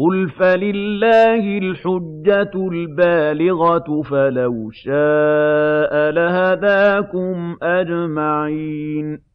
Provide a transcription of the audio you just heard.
قُلْ فَلِلَّهِ الْحُجَّةُ الْبَالِغَةُ ۖ فَلَوْ شَاءَ لَهَدَاكُمْ أَجْمَعِينَ